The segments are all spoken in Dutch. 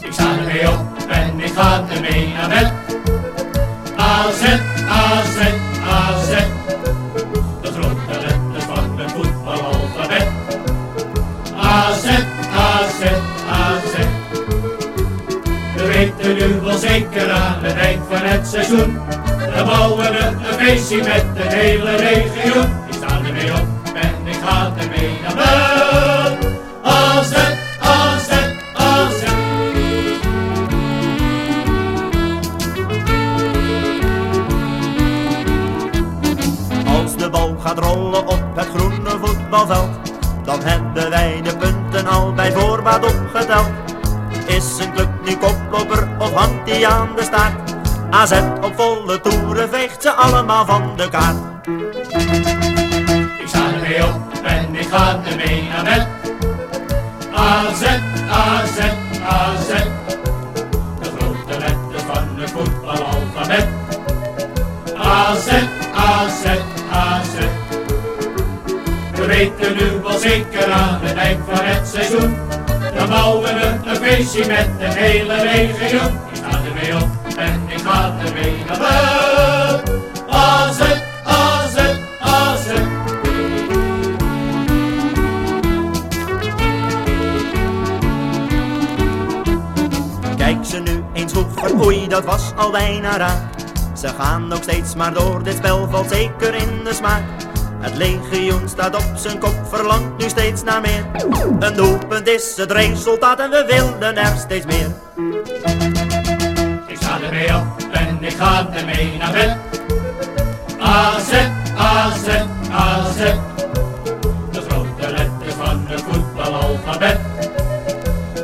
Ik sta ermee op en ik ga ermee naar bed. AZ, AZ, AZ. Dat grote letters van het A-Z, A-Z. We weten nu wel zeker aan het eind van het seizoen. Dan bouwen we een feestje met de hele regio. Rollen op het groene voetbalveld, dan hebben wij de punten al bij voorbaat opgeteld. Is een club nu koploper of hangt die aan de staart? AZ op volle toeren veegt ze allemaal van de kaart. Ik sta er mee op en ik ga er mee naar bed. AZ, AZ, AZ. De grote letters van het voetbalalfabet. AZ, AZ. Weten nu wel zeker aan het eind van het seizoen. Dan bouwen we een feestje met de hele regio. Ik sta er mee op en ik ga mee naar buiten. AZ, AZ, AZ. Kijk ze nu eens vroeger, oei dat was al bijna raar. Ze gaan nog steeds maar door, dit spel valt zeker in de smaak. Het legioen staat op zijn kop, verlangt nu steeds naar meer. Een doelpunt is het resultaat en we wilden er steeds meer. Ik sta er mee op en ik ga er mee naar bed. AZ, AZ, AZ. De grote letters van het voetbalalfabet.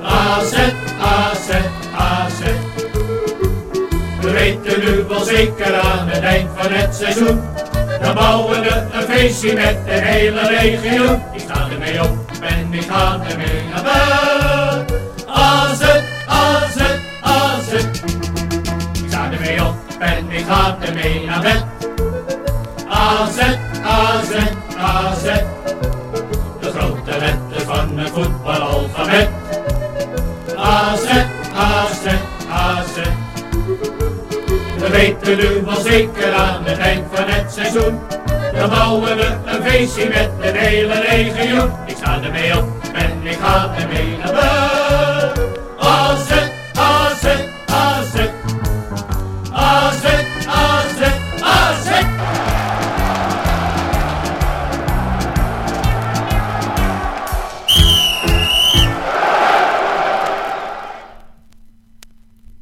AZ, AZ, AZ. We weten nu wel zeker aan het eind van het seizoen. Dan bouwen we een feestje met de hele regio. Ik sta er mee op en ik ga er mee naar buiten. AZ, AZ, AZ. Ik sta er mee op en ik ga er mee naar bed. AZ, AZ, AZ. De grote letter van het voetbalalfabet. Weten nu wel zeker aan het eind van het seizoen. Dan bouwen we een feestje met de hele regio. Ik sta er mee op en ik ga er mee naar buiten.